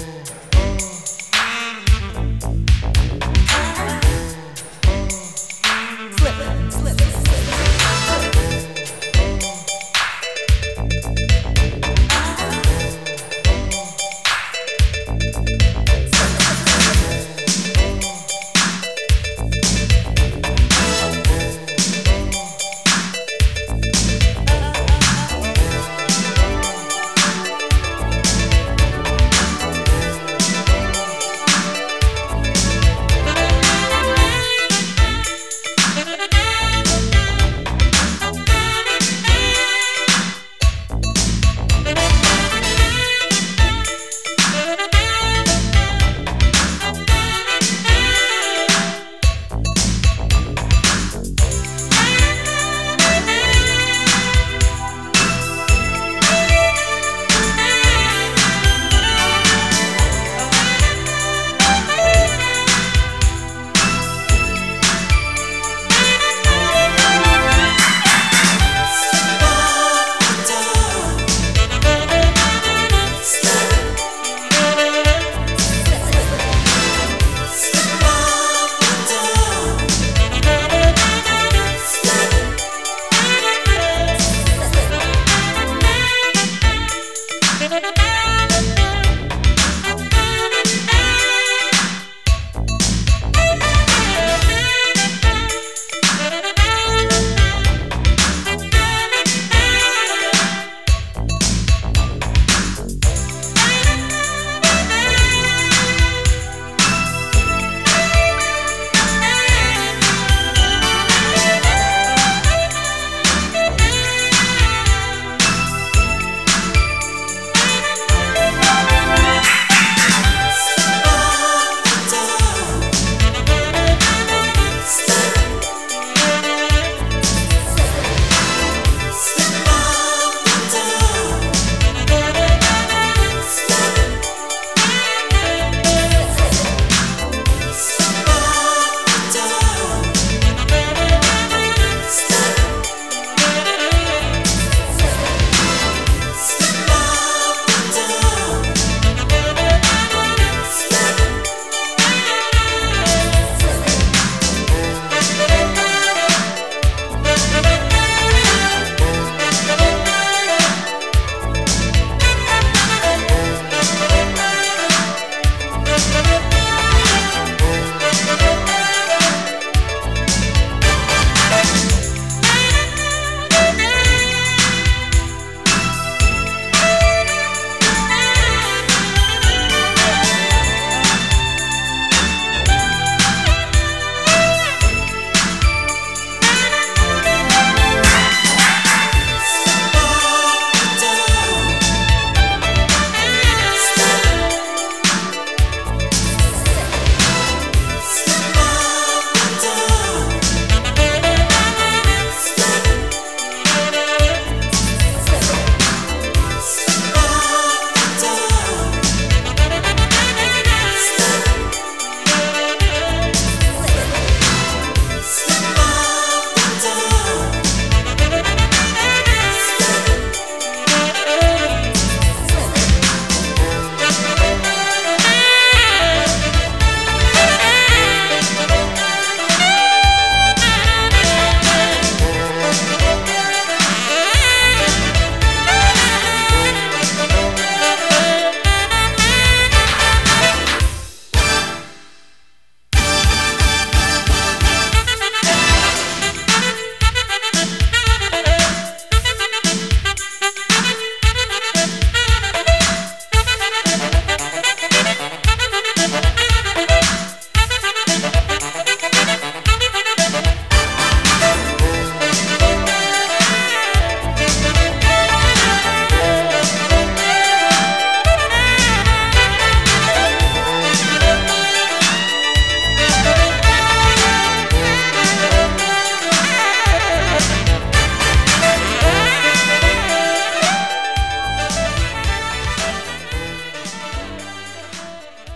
Senhor.